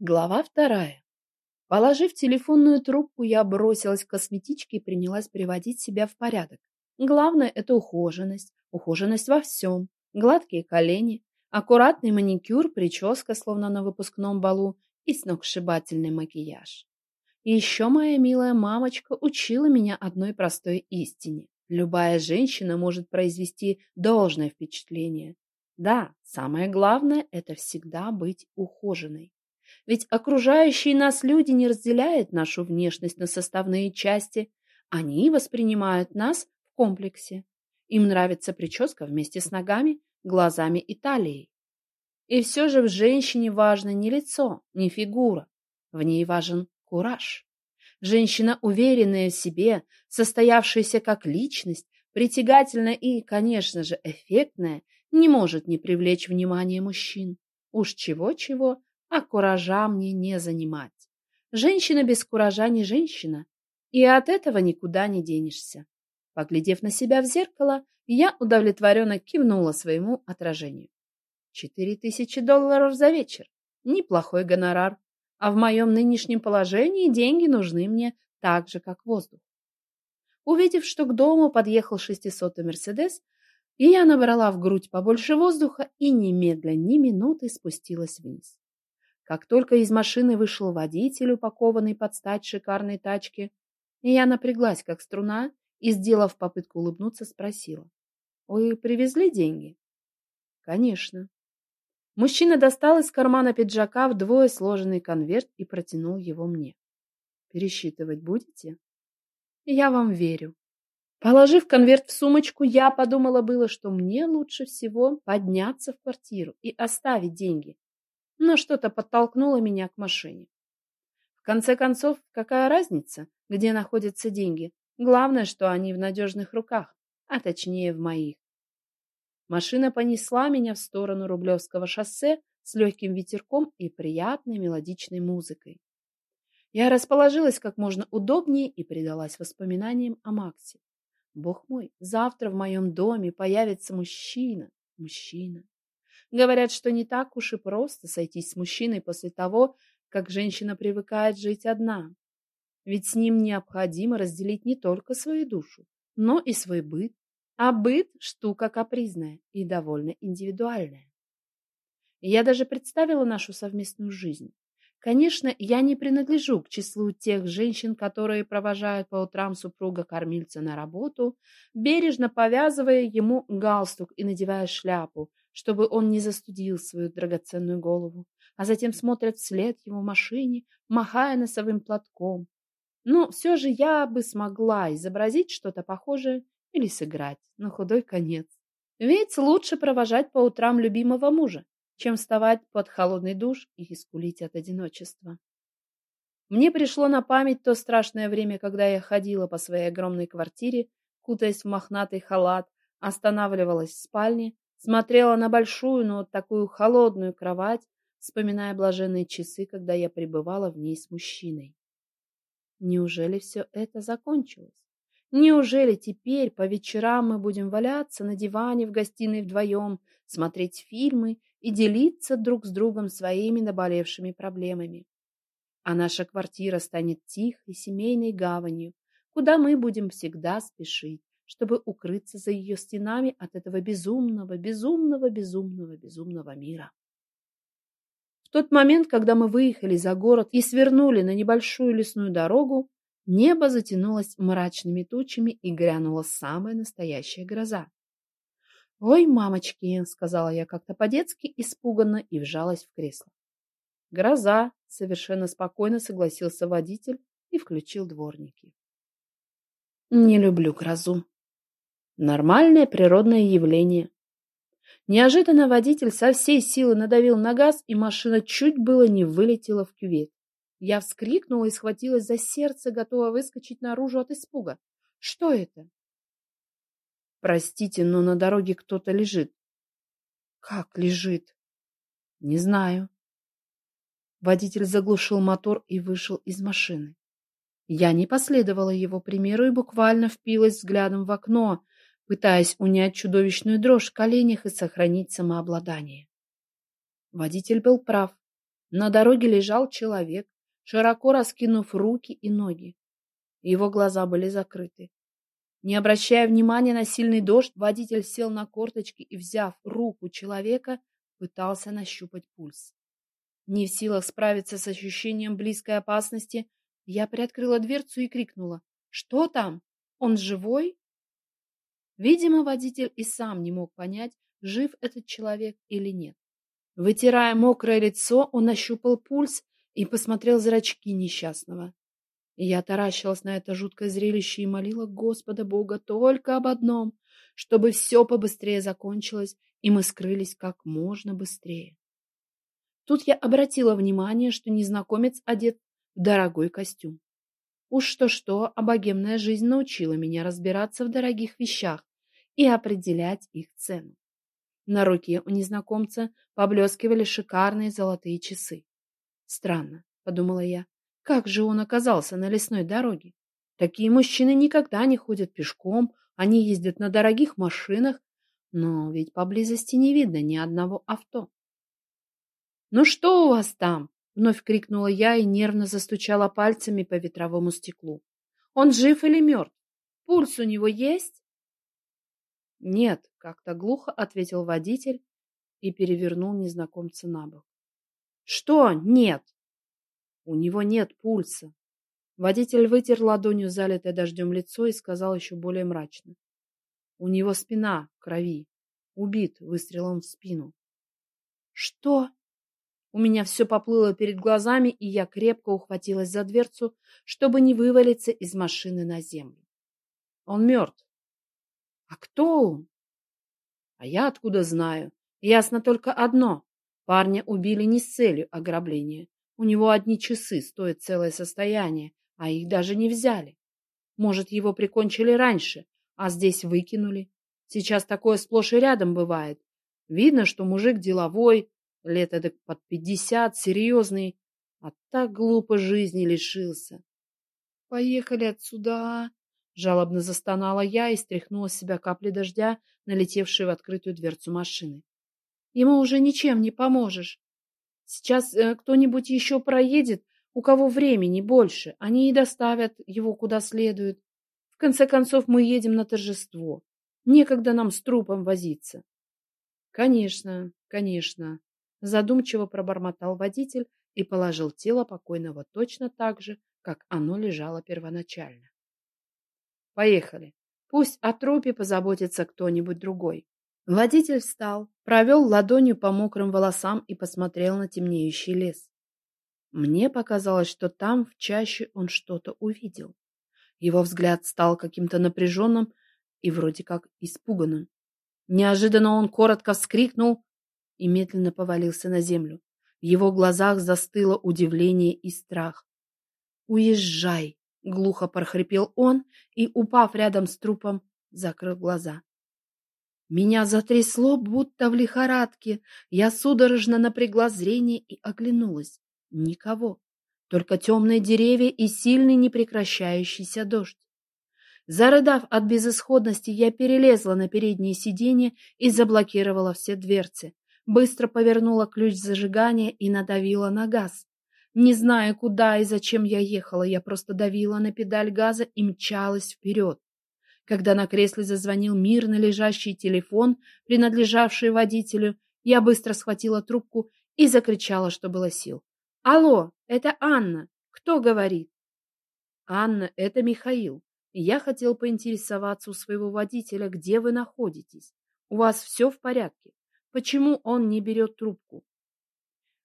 Глава вторая. Положив телефонную трубку, я бросилась к косметичке и принялась приводить себя в порядок. Главное – это ухоженность, ухоженность во всем. Гладкие колени, аккуратный маникюр, прическа, словно на выпускном балу, и сногсшибательный макияж. И еще моя милая мамочка учила меня одной простой истине. Любая женщина может произвести должное впечатление. Да, самое главное – это всегда быть ухоженной. Ведь окружающие нас люди не разделяют нашу внешность на составные части. Они воспринимают нас в комплексе. Им нравится прическа вместе с ногами, глазами и талией. И все же в женщине важно не лицо, не фигура. В ней важен кураж. Женщина, уверенная в себе, состоявшаяся как личность, притягательная и, конечно же, эффектная, не может не привлечь внимание мужчин. Уж чего-чего, а куража мне не занимать. Женщина без куража не женщина, и от этого никуда не денешься. Поглядев на себя в зеркало, я удовлетворенно кивнула своему отражению. Четыре тысячи долларов за вечер. Неплохой гонорар. А в моем нынешнем положении деньги нужны мне так же, как воздух. Увидев, что к дому подъехал шестисотый Мерседес, я набрала в грудь побольше воздуха и немедля ни минуты спустилась вниз. Как только из машины вышел водитель, упакованный под стать шикарной тачки, я напряглась, как струна, и, сделав попытку улыбнуться, спросила. «Вы привезли деньги?» «Конечно». Мужчина достал из кармана пиджака вдвое сложенный конверт и протянул его мне. «Пересчитывать будете?» «Я вам верю». Положив конверт в сумочку, я подумала было, что мне лучше всего подняться в квартиру и оставить деньги, но что-то подтолкнуло меня к машине. В конце концов, какая разница, где находятся деньги? Главное, что они в надежных руках, а точнее в моих. Машина понесла меня в сторону Рублевского шоссе с легким ветерком и приятной мелодичной музыкой. Я расположилась как можно удобнее и предалась воспоминаниям о Максе. Бог мой, завтра в моем доме появится мужчина, мужчина. Говорят, что не так уж и просто сойтись с мужчиной после того, как женщина привыкает жить одна. Ведь с ним необходимо разделить не только свою душу, но и свой быт. А быт – штука капризная и довольно индивидуальная. Я даже представила нашу совместную жизнь. Конечно, я не принадлежу к числу тех женщин, которые провожают по утрам супруга-кормильца на работу, бережно повязывая ему галстук и надевая шляпу, чтобы он не застудил свою драгоценную голову, а затем смотрят вслед его машине, махая носовым платком. Но все же я бы смогла изобразить что-то похожее или сыграть на худой конец. Ведь лучше провожать по утрам любимого мужа, чем вставать под холодный душ и искулить от одиночества. Мне пришло на память то страшное время, когда я ходила по своей огромной квартире, кутаясь в мохнатый халат, останавливалась в спальне Смотрела на большую, но такую холодную кровать, вспоминая блаженные часы, когда я пребывала в ней с мужчиной. Неужели все это закончилось? Неужели теперь по вечерам мы будем валяться на диване в гостиной вдвоем, смотреть фильмы и делиться друг с другом своими наболевшими проблемами? А наша квартира станет тихой семейной гаванью, куда мы будем всегда спешить, чтобы укрыться за ее стенами от этого безумного, безумного, безумного, безумного мира. В тот момент, когда мы выехали за город и свернули на небольшую лесную дорогу, небо затянулось мрачными тучами и грянула самая настоящая гроза. «Ой, мамочки!» — сказала я как-то по-детски испуганно и вжалась в кресло. «Гроза!» — совершенно спокойно согласился водитель и включил дворники. «Не люблю грозу», Нормальное природное явление. Неожиданно водитель со всей силы надавил на газ, и машина чуть было не вылетела в кювет. Я вскрикнула и схватилась за сердце, готова выскочить наружу от испуга. Что это? Простите, но на дороге кто-то лежит. Как лежит? Не знаю. Водитель заглушил мотор и вышел из машины. Я не последовала его примеру и буквально впилась взглядом в окно, пытаясь унять чудовищную дрожь в коленях и сохранить самообладание. Водитель был прав. На дороге лежал человек, широко раскинув руки и ноги. Его глаза были закрыты. Не обращая внимания на сильный дождь, водитель сел на корточки и, взяв руку человека, пытался нащупать пульс. Не в силах справиться с ощущением близкой опасности, я приоткрыла дверцу и крикнула. «Что там? Он живой?» Видимо, водитель и сам не мог понять, жив этот человек или нет. Вытирая мокрое лицо, он ощупал пульс и посмотрел зрачки несчастного. Я таращилась на это жуткое зрелище и молила Господа Бога только об одном, чтобы все побыстрее закончилось, и мы скрылись как можно быстрее. Тут я обратила внимание, что незнакомец одет в дорогой костюм. Уж что-что, а богемная жизнь научила меня разбираться в дорогих вещах и определять их цену. На руке у незнакомца поблескивали шикарные золотые часы. Странно, подумала я, как же он оказался на лесной дороге? Такие мужчины никогда не ходят пешком, они ездят на дорогих машинах, но ведь поблизости не видно ни одного авто. «Ну что у вас там?» — вновь крикнула я и нервно застучала пальцами по ветровому стеклу. «Он жив или мертв? Пульс у него есть?» «Нет», — как-то глухо ответил водитель и перевернул незнакомца на бок. «Что нет?» «У него нет пульса». Водитель вытер ладонью залитое дождем лицо и сказал еще более мрачно. У него спина в крови. Убит выстрелом в спину. Что? У меня все поплыло перед глазами, и я крепко ухватилась за дверцу, чтобы не вывалиться из машины на землю. Он мертв. А кто он? А я откуда знаю? Ясно только одно. Парня убили не с целью ограбления. У него одни часы стоят целое состояние, а их даже не взяли. Может, его прикончили раньше, а здесь выкинули. Сейчас такое сплошь и рядом бывает. Видно, что мужик деловой, лет эдак под пятьдесят, серьезный, а так глупо жизни лишился. «Поехали отсюда!» А!» — жалобно застонала я и стряхнула с себя капли дождя, налетевшие в открытую дверцу машины. «Ему уже ничем не поможешь. Сейчас э, кто-нибудь еще проедет, у кого времени больше, они и доставят его куда следует. В конце концов, мы едем на торжество. Некогда нам с трупом возиться. Конечно, конечно, задумчиво пробормотал водитель и положил тело покойного точно так же, как оно лежало первоначально. Поехали. Пусть о трупе позаботится кто-нибудь другой. Водитель встал, провел ладонью по мокрым волосам и посмотрел на темнеющий лес. Мне показалось, что там в чаще он что-то увидел. Его взгляд стал каким-то напряженным и вроде как испуганным. Неожиданно он коротко вскрикнул и медленно повалился на землю. В его глазах застыло удивление и страх. «Уезжай!» — глухо прохрипел он и, упав рядом с трупом, закрыл глаза. Меня затрясло, будто в лихорадке. Я судорожно напрягла зрение и оглянулась. Никого только темные деревья и сильный непрекращающийся дождь. Зарыдав от безысходности, я перелезла на переднее сиденье и заблокировала все дверцы. Быстро повернула ключ зажигания и надавила на газ. Не зная, куда и зачем я ехала, я просто давила на педаль газа и мчалась вперед. Когда на кресле зазвонил мирно лежащий телефон, принадлежавший водителю, я быстро схватила трубку и закричала, что было сил. Алло, это Анна. Кто говорит? Анна, это Михаил. Я хотел поинтересоваться у своего водителя, где вы находитесь. У вас все в порядке? Почему он не берет трубку?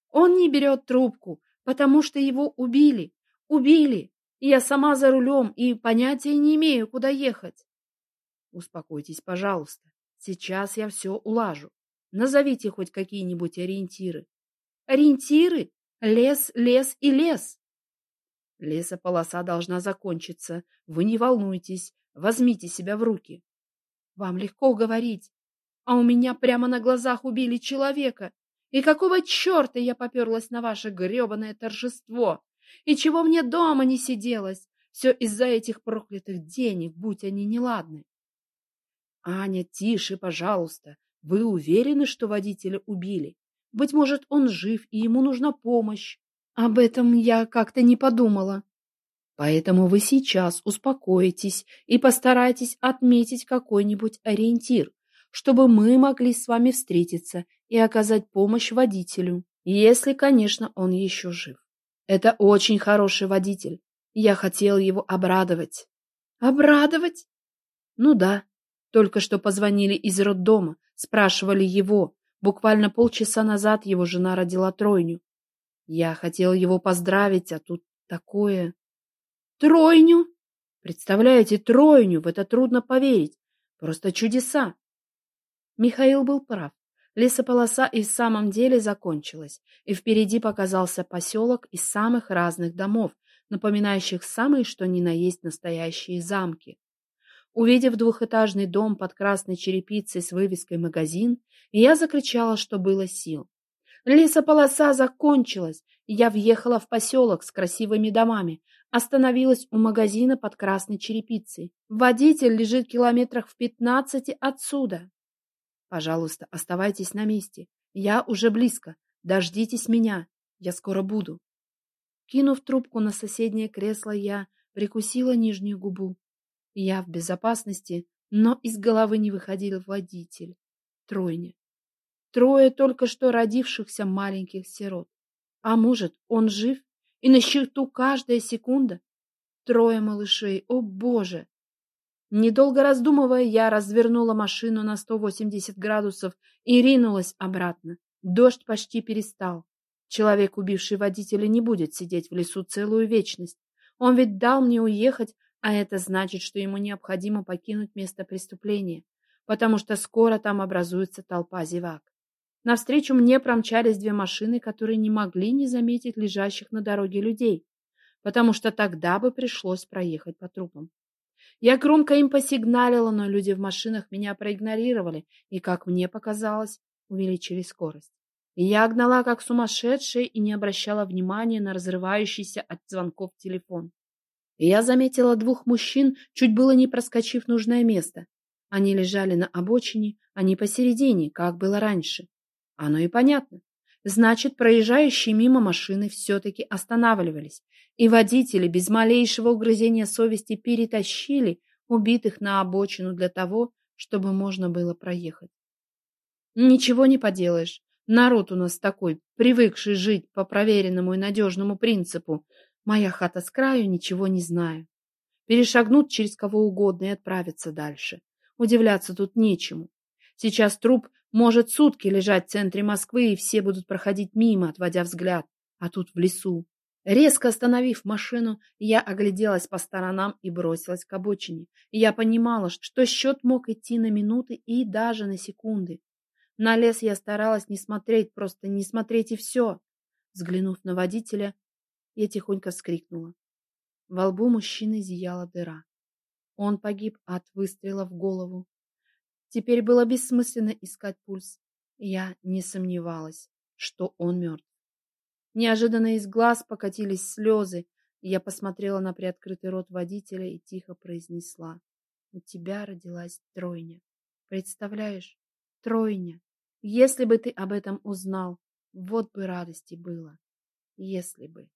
Он не берет трубку, потому что его убили. Убили. И я сама за рулем и понятия не имею, куда ехать. Успокойтесь, пожалуйста. Сейчас я все улажу. Назовите хоть какие-нибудь ориентиры. Ориентиры? Лес, лес и лес. Лесополоса должна закончиться. Вы не волнуйтесь. Возьмите себя в руки. Вам легко говорить. А у меня прямо на глазах убили человека. И какого черта я поперлась на ваше гребаное торжество? И чего мне дома не сиделось? Все из-за этих проклятых денег, будь они неладны. Аня, тише, пожалуйста. Вы уверены, что водителя убили? Быть может, он жив, и ему нужна помощь. Об этом я как-то не подумала. Поэтому вы сейчас успокойтесь и постарайтесь отметить какой-нибудь ориентир, чтобы мы могли с вами встретиться и оказать помощь водителю, если, конечно, он еще жив. Это очень хороший водитель. Я хотел его обрадовать. Обрадовать? Ну да. Только что позвонили из роддома, спрашивали его. Буквально полчаса назад его жена родила тройню. Я хотел его поздравить, а тут такое... Тройню? Представляете, тройню, в это трудно поверить. Просто чудеса. Михаил был прав. Лесополоса и в самом деле закончилась, и впереди показался поселок из самых разных домов, напоминающих самые что ни на есть настоящие замки. Увидев двухэтажный дом под красной черепицей с вывеской «Магазин», я закричала, что было сил. Лесополоса закончилась, и я въехала в поселок с красивыми домами, остановилась у магазина под красной черепицей. Водитель лежит километрах в пятнадцати отсюда. Пожалуйста, оставайтесь на месте. Я уже близко. Дождитесь меня. Я скоро буду. Кинув трубку на соседнее кресло, я прикусила нижнюю губу. Я в безопасности, но из головы не выходил водитель. Тройня. Трое только что родившихся маленьких сирот. А может, он жив? И на счету каждая секунда? Трое малышей. О, Боже! Недолго раздумывая, я развернула машину на 180 градусов и ринулась обратно. Дождь почти перестал. Человек, убивший водителя, не будет сидеть в лесу целую вечность. Он ведь дал мне уехать, а это значит, что ему необходимо покинуть место преступления, потому что скоро там образуется толпа зевак. Навстречу мне промчались две машины, которые не могли не заметить лежащих на дороге людей, потому что тогда бы пришлось проехать по трупам. Я громко им посигналила, но люди в машинах меня проигнорировали и, как мне показалось, увеличили скорость. Я гнала как сумасшедшая и не обращала внимания на разрывающийся от звонков телефон. Я заметила двух мужчин, чуть было не проскочив нужное место. Они лежали на обочине, а не посередине, как было раньше. Оно и понятно. Значит, проезжающие мимо машины все-таки останавливались, и водители без малейшего угрызения совести перетащили убитых на обочину для того, чтобы можно было проехать. Ничего не поделаешь. Народ у нас такой, привыкший жить по проверенному и надежному принципу. Моя хата с краю, ничего не знаю. Перешагнут через кого угодно и отправятся дальше. Удивляться тут нечему. Сейчас труп может сутки лежать в центре Москвы, и все будут проходить мимо, отводя взгляд. А тут в лесу. Резко остановив машину, я огляделась по сторонам и бросилась к обочине. Я понимала, что счет мог идти на минуты и даже на секунды. На лес я старалась не смотреть, просто не смотреть и все. Взглянув на водителя, я тихонько вскрикнула. Во лбу мужчины зияла дыра. Он погиб от выстрела в голову. Теперь было бессмысленно искать пульс. Я не сомневалась, что он мертв. Неожиданно из глаз покатились слезы, и я посмотрела на приоткрытый рот водителя и тихо произнесла. У тебя родилась тройня. Представляешь? Тройня. Если бы ты об этом узнал, вот бы радости было. Если бы.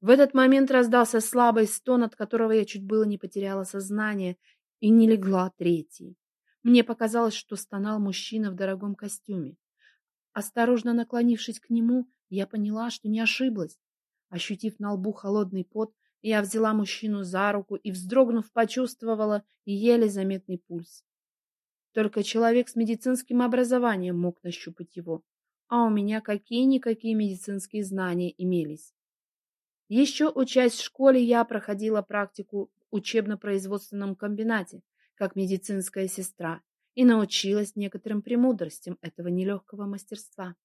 В этот момент раздался слабый стон, от которого я чуть было не потеряла сознание и не легла третий. Мне показалось, что стонал мужчина в дорогом костюме. Осторожно наклонившись к нему, я поняла, что не ошиблась. Ощутив на лбу холодный пот, я взяла мужчину за руку и, вздрогнув, почувствовала еле заметный пульс. Только человек с медицинским образованием мог нащупать его, а у меня какие-никакие медицинские знания имелись. Еще учась в школе, я проходила практику в учебно-производственном комбинате, как медицинская сестра, и научилась некоторым премудростям этого нелегкого мастерства.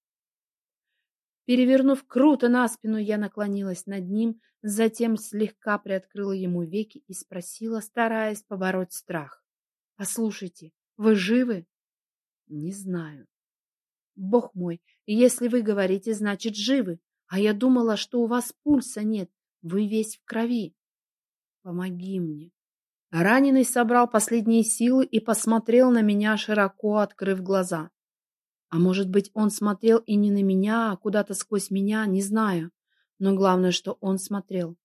Перевернув круто на спину, я наклонилась над ним, затем слегка приоткрыла ему веки и спросила, стараясь побороть страх. — Послушайте, вы живы? — Не знаю. — Бог мой, если вы говорите, значит, живы. А я думала, что у вас пульса нет, вы весь в крови. Помоги мне. Раненый собрал последние силы и посмотрел на меня, широко открыв глаза. А может быть, он смотрел и не на меня, а куда-то сквозь меня, не знаю. Но главное, что он смотрел.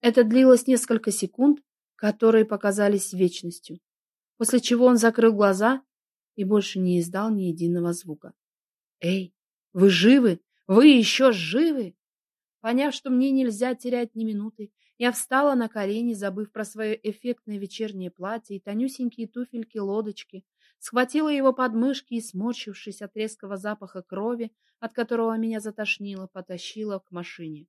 Это длилось несколько секунд, которые показались вечностью, после чего он закрыл глаза и больше не издал ни единого звука. «Эй, вы живы? Вы еще живы?» Поняв, что мне нельзя терять ни минуты, я встала на колени, забыв про свое эффектное вечернее платье и тонюсенькие туфельки-лодочки, схватила его подмышки и, сморщившись от резкого запаха крови, от которого меня затошнило, потащила к машине.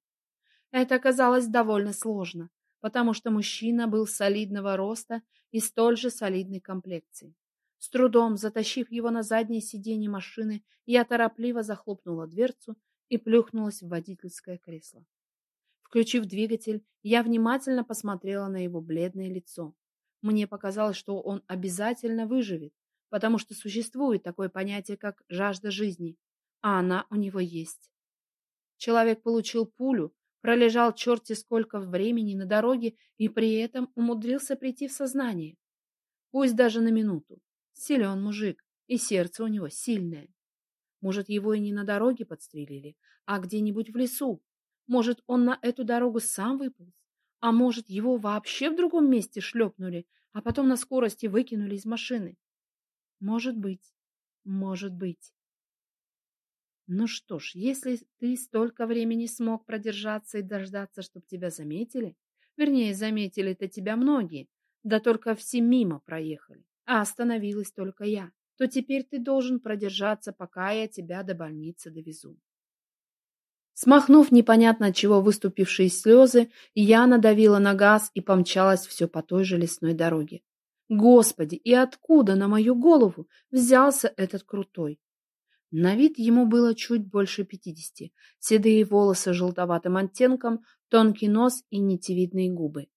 Это оказалось довольно сложно, потому что мужчина был солидного роста и столь же солидной комплекции. С трудом затащив его на заднее сиденье машины, я торопливо захлопнула дверцу и плюхнулась в водительское кресло. Включив двигатель, я внимательно посмотрела на его бледное лицо. Мне показалось, что он обязательно выживет, потому что существует такое понятие, как жажда жизни, а она у него есть. Человек получил пулю, пролежал черти сколько времени на дороге и при этом умудрился прийти в сознание. Пусть даже на минуту. Силен мужик, и сердце у него сильное. Может, его и не на дороге подстрелили, а где-нибудь в лесу. Может, он на эту дорогу сам выполз, а может, его вообще в другом месте шлепнули, а потом на скорости выкинули из машины. Может быть, может быть. Ну что ж, если ты столько времени смог продержаться и дождаться, чтобы тебя заметили, вернее, заметили-то тебя многие, да только все мимо проехали, а остановилась только я, то теперь ты должен продержаться, пока я тебя до больницы довезу. Смахнув непонятно от чего выступившие слезы, я надавила на газ и помчалась все по той же лесной дороге. Господи, и откуда на мою голову взялся этот крутой? На вид ему было чуть больше пятидесяти. Седые волосы желтоватым оттенком, тонкий нос и нитевидные губы.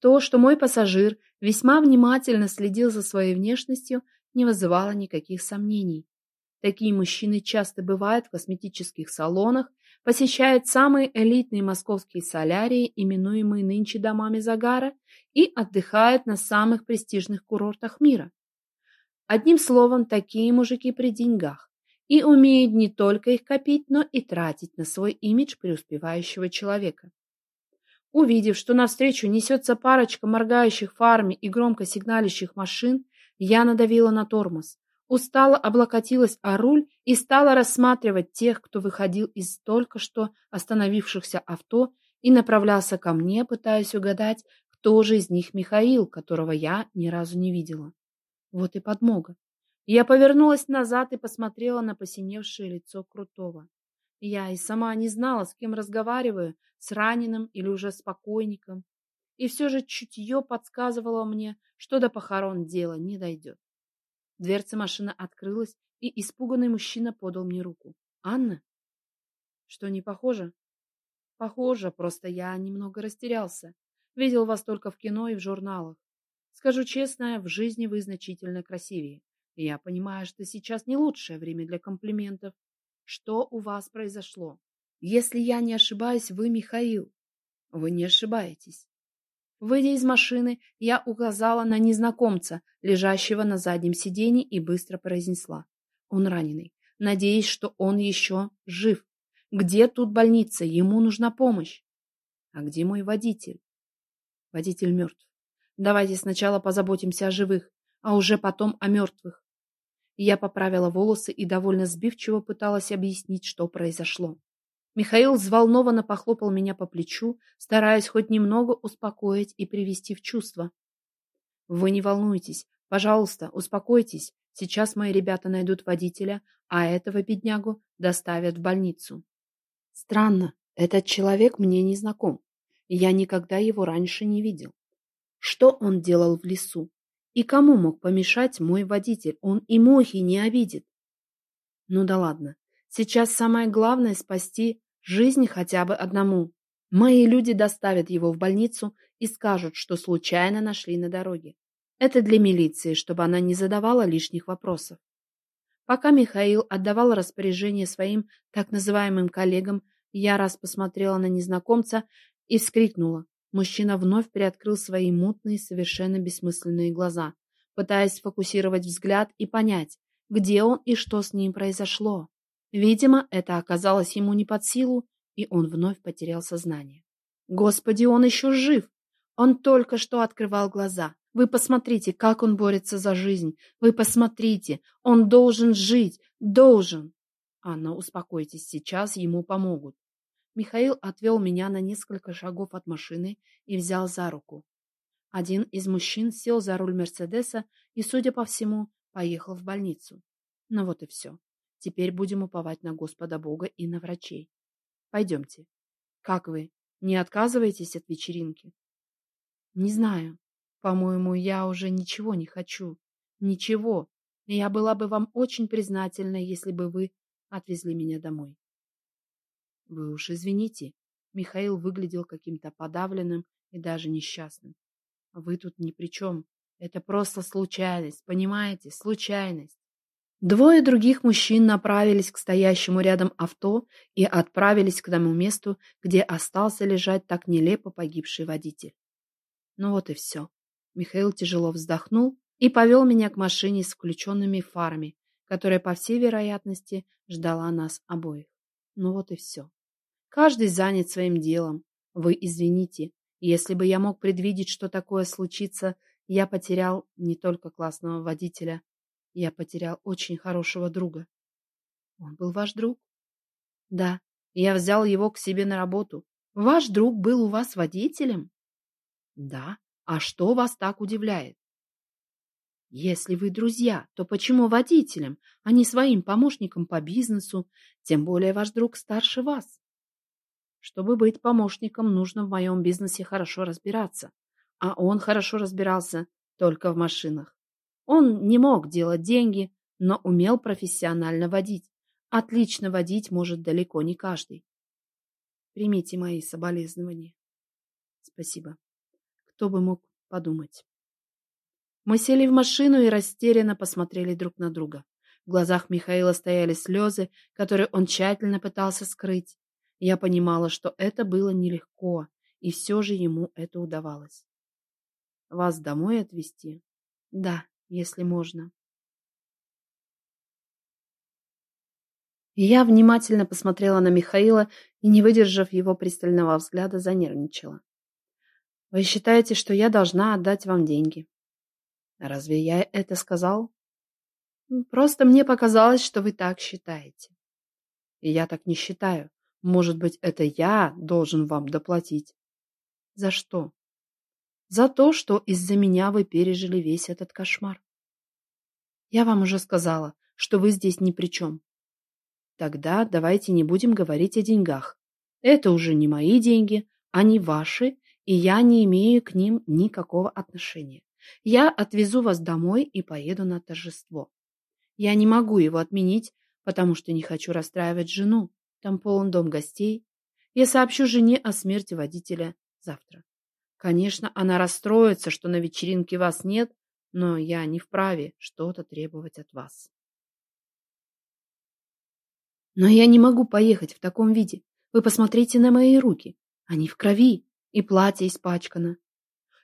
То, что мой пассажир весьма внимательно следил за своей внешностью, не вызывало никаких сомнений. Такие мужчины часто бывают в косметических салонах, посещают самые элитные московские солярии, именуемые нынче домами загара, и отдыхают на самых престижных курортах мира. Одним словом, такие мужики при деньгах и умеют не только их копить, но и тратить на свой имидж преуспевающего человека. Увидев, что навстречу несется парочка моргающих фарами и громко сигналящих машин, я надавила на тормоз, устало облокотилась о руль и стала рассматривать тех, кто выходил из только что остановившихся авто и направлялся ко мне, пытаясь угадать, кто же из них Михаил, которого я ни разу не видела. Вот и подмога. Я повернулась назад и посмотрела на посиневшее лицо Крутого. Я и сама не знала, с кем разговариваю, с раненым или уже с покойником. И все же чутье подсказывало мне, что до похорон дело не дойдет. Дверца машины открылась, и испуганный мужчина подал мне руку. «Анна?» «Что, не похоже?» «Похоже, просто я немного растерялся. Видел вас только в кино и в журналах. Скажу честно, в жизни вы значительно красивее. Я понимаю, что сейчас не лучшее время для комплиментов. Что у вас произошло? Если я не ошибаюсь, вы Михаил. Вы не ошибаетесь. Выйдя из машины, я указала на незнакомца, лежащего на заднем сиденье, и быстро произнесла. Он раненый. Надеюсь, что он еще жив. Где тут больница? Ему нужна помощь. А где мой водитель? Водитель мертв. Давайте сначала позаботимся о живых, а уже потом о мертвых. Я поправила волосы и довольно сбивчиво пыталась объяснить, что произошло. Михаил взволнованно похлопал меня по плечу, стараясь хоть немного успокоить и привести в чувство. «Вы не волнуйтесь. Пожалуйста, успокойтесь. Сейчас мои ребята найдут водителя, а этого беднягу доставят в больницу». Странно, этот человек мне не знаком. Я никогда его раньше не видел. Что он делал в лесу? И кому мог помешать мой водитель? Он и мухи не обидит. Ну да ладно. Сейчас самое главное — спасти жизнь хотя бы одному. Мои люди доставят его в больницу и скажут, что случайно нашли на дороге. Это для милиции, чтобы она не задавала лишних вопросов. Пока Михаил отдавал распоряжение своим так называемым коллегам, я раз посмотрела на незнакомца и вскрикнула. Мужчина вновь приоткрыл свои мутные, совершенно бессмысленные глаза, пытаясь сфокусировать взгляд и понять, где он и что с ним произошло. Видимо, это оказалось ему не под силу, и он вновь потерял сознание. Господи, он еще жив! Он только что открывал глаза. Вы посмотрите, как он борется за жизнь. Вы посмотрите, он должен жить, должен. Анна, успокойтесь, сейчас ему помогут. Михаил отвел меня на несколько шагов от машины и взял за руку. Один из мужчин сел за руль Мерседеса и, судя по всему, поехал в больницу. Ну вот и все. Теперь будем уповать на Господа Бога и на врачей. Пойдемте. Как вы? Не отказываетесь от вечеринки? Не знаю. По-моему, я уже ничего не хочу. Ничего. Я была бы вам очень признательна, если бы вы отвезли меня домой. Вы уж извините. Михаил выглядел каким-то подавленным и даже несчастным. Вы тут ни при чем. Это просто случайность, понимаете? Случайность. Двое других мужчин направились к стоящему рядом авто и отправились к тому месту, где остался лежать так нелепо погибший водитель. Ну вот и все. Михаил тяжело вздохнул и повел меня к машине с включенными фарами, которая, по всей вероятности, ждала нас обоих. Ну вот и все. Каждый занят своим делом. Вы извините, если бы я мог предвидеть, что такое случится, я потерял не только классного водителя, я потерял очень хорошего друга. Он был ваш друг? Да, я взял его к себе на работу. Ваш друг был у вас водителем? Да. А что вас так удивляет? Если вы друзья, то почему водителем, а не своим помощником по бизнесу, тем более ваш друг старше вас? Чтобы быть помощником, нужно в моем бизнесе хорошо разбираться. А он хорошо разбирался только в машинах. Он не мог делать деньги, но умел профессионально водить. Отлично водить может далеко не каждый. Примите мои соболезнования. Спасибо. Кто бы мог подумать. Мы сели в машину и растерянно посмотрели друг на друга. В глазах Михаила стояли слезы, которые он тщательно пытался скрыть. Я понимала, что это было нелегко, и все же ему это удавалось. Вас домой отвезти? Да, если можно. Я внимательно посмотрела на Михаила и, не выдержав его пристального взгляда, занервничала. Вы считаете, что я должна отдать вам деньги? Разве я это сказал? Просто мне показалось, что вы так считаете. И я так не считаю. Может быть, это я должен вам доплатить? За что? За то, что из-за меня вы пережили весь этот кошмар. Я вам уже сказала, что вы здесь ни при чем. Тогда давайте не будем говорить о деньгах. Это уже не мои деньги, они ваши, и я не имею к ним никакого отношения. Я отвезу вас домой и поеду на торжество. Я не могу его отменить, потому что не хочу расстраивать жену. Там полон дом гостей. Я сообщу жене о смерти водителя завтра. Конечно, она расстроится, что на вечеринке вас нет, но я не вправе что-то требовать от вас. Но я не могу поехать в таком виде. Вы посмотрите на мои руки. Они в крови, и платье испачкано.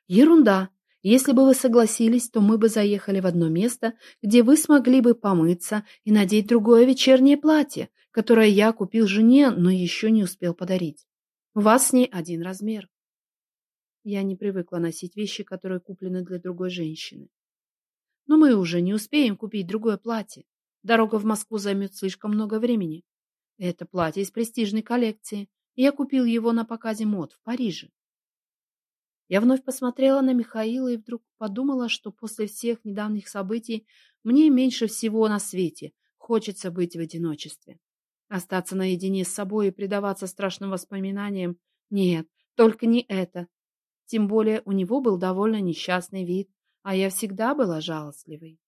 Ерунда. Если бы вы согласились, то мы бы заехали в одно место, где вы смогли бы помыться и надеть другое вечернее платье, которое я купил жене, но еще не успел подарить. У вас с ней один размер. Я не привыкла носить вещи, которые куплены для другой женщины. Но мы уже не успеем купить другое платье. Дорога в Москву займет слишком много времени. Это платье из престижной коллекции. Я купил его на показе мод в Париже. Я вновь посмотрела на Михаила и вдруг подумала, что после всех недавних событий мне меньше всего на свете хочется быть в одиночестве. Остаться наедине с собой и предаваться страшным воспоминаниям? Нет, только не это. Тем более у него был довольно несчастный вид, а я всегда была жалостливой.